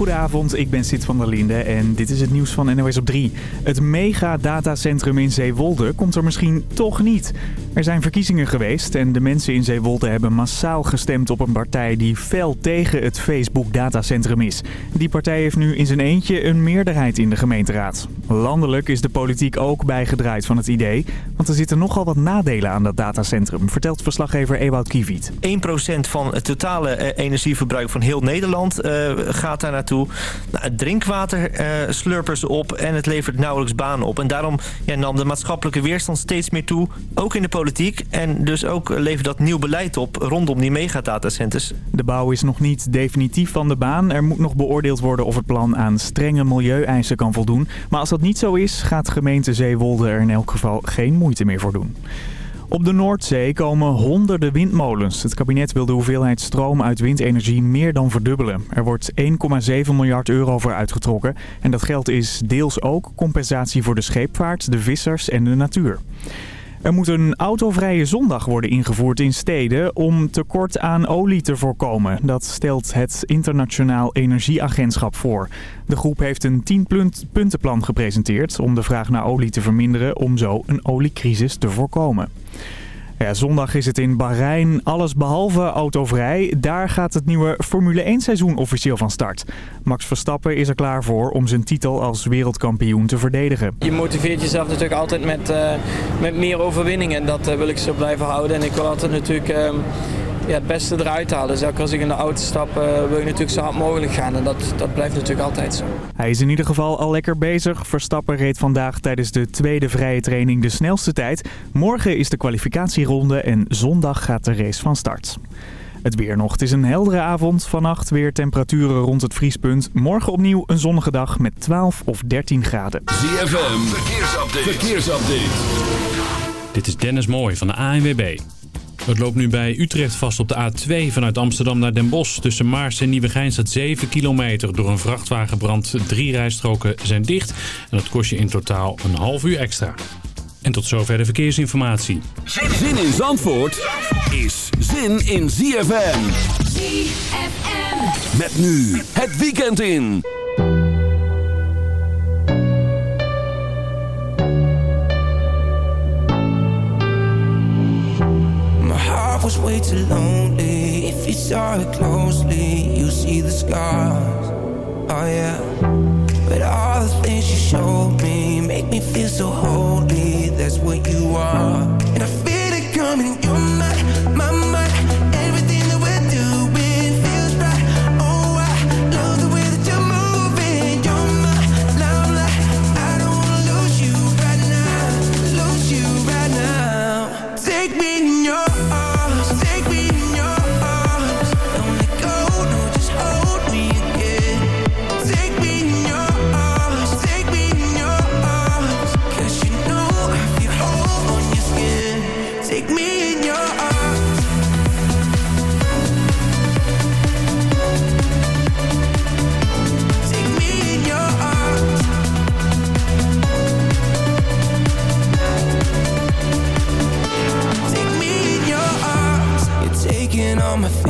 Goedenavond, ik ben Sid van der Linde en dit is het nieuws van NOS op 3. Het mega-datacentrum in Zeewolde komt er misschien toch niet. Er zijn verkiezingen geweest en de mensen in Zeewolde hebben massaal gestemd op een partij die fel tegen het Facebook-datacentrum is. Die partij heeft nu in zijn eentje een meerderheid in de gemeenteraad. Landelijk is de politiek ook bijgedraaid van het idee, want er zitten nogal wat nadelen aan dat datacentrum, vertelt verslaggever Ewout Kiewiet. 1% van het totale eh, energieverbruik van heel Nederland uh, gaat daar naartoe. Nou, het drinkwater slurpen ze op en het levert nauwelijks banen op. En daarom ja, nam de maatschappelijke weerstand steeds meer toe, ook in de politiek. En dus ook levert dat nieuw beleid op rondom die megadatacenters. De bouw is nog niet definitief van de baan. Er moet nog beoordeeld worden of het plan aan strenge milieueisen kan voldoen. Maar als dat niet zo is, gaat gemeente Zeewolde er in elk geval geen moeite meer voor doen. Op de Noordzee komen honderden windmolens. Het kabinet wil de hoeveelheid stroom uit windenergie meer dan verdubbelen. Er wordt 1,7 miljard euro voor uitgetrokken. En dat geld is deels ook compensatie voor de scheepvaart, de vissers en de natuur. Er moet een autovrije zondag worden ingevoerd in steden om tekort aan olie te voorkomen. Dat stelt het Internationaal Energieagentschap voor. De groep heeft een 10-puntenplan gepresenteerd om de vraag naar olie te verminderen om zo een oliecrisis te voorkomen. Ja, zondag is het in Bahrein alles behalve autovrij. Daar gaat het nieuwe Formule 1 seizoen officieel van start. Max Verstappen is er klaar voor om zijn titel als wereldkampioen te verdedigen. Je motiveert jezelf natuurlijk altijd met, uh, met meer overwinningen. Dat uh, wil ik zo blijven houden. En ik wil altijd natuurlijk... Uh, ja, het beste eruit halen. Dus ook als ik in de auto stap, uh, wil ik natuurlijk zo hard mogelijk gaan. En dat, dat blijft natuurlijk altijd zo. Hij is in ieder geval al lekker bezig. Verstappen reed vandaag tijdens de tweede vrije training de snelste tijd. Morgen is de kwalificatieronde en zondag gaat de race van start. Het weer nog. Het is een heldere avond. Vannacht weer temperaturen rond het vriespunt. Morgen opnieuw een zonnige dag met 12 of 13 graden. ZFM, verkeersupdate. verkeersupdate. Dit is Dennis Mooij van de ANWB. Het loopt nu bij Utrecht vast op de A2 vanuit Amsterdam naar Den Bosch. Tussen Maars en Nieuwegein staat 7 kilometer. Door een vrachtwagenbrand drie rijstroken zijn dicht. En dat kost je in totaal een half uur extra. En tot zover de verkeersinformatie. Zin in Zandvoort is zin in ZFM. ZFM. Met nu het weekend in. Was way too lonely. If you saw it closely, you see the scars. Oh yeah. But all the things you showed me make me feel so holy. That's what you are. And I feel my feet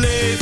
live.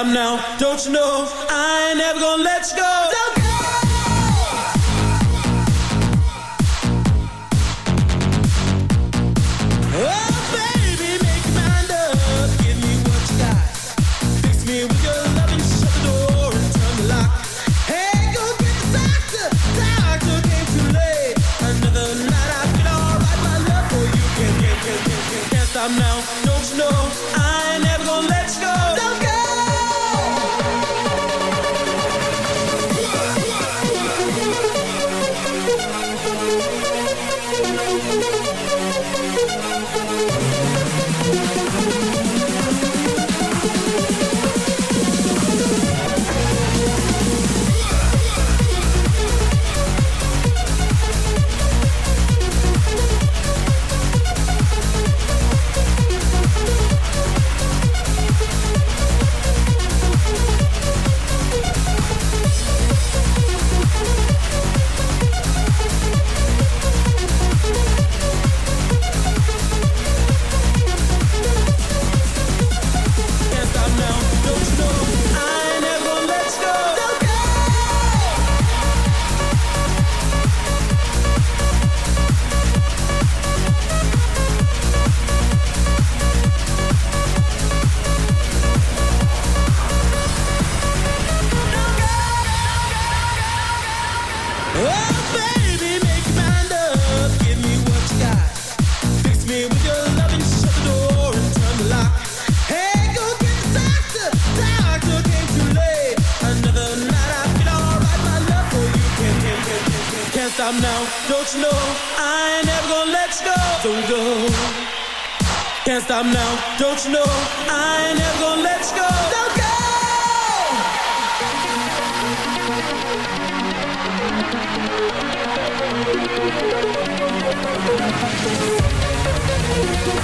am now. Don't you know I ain't never gonna let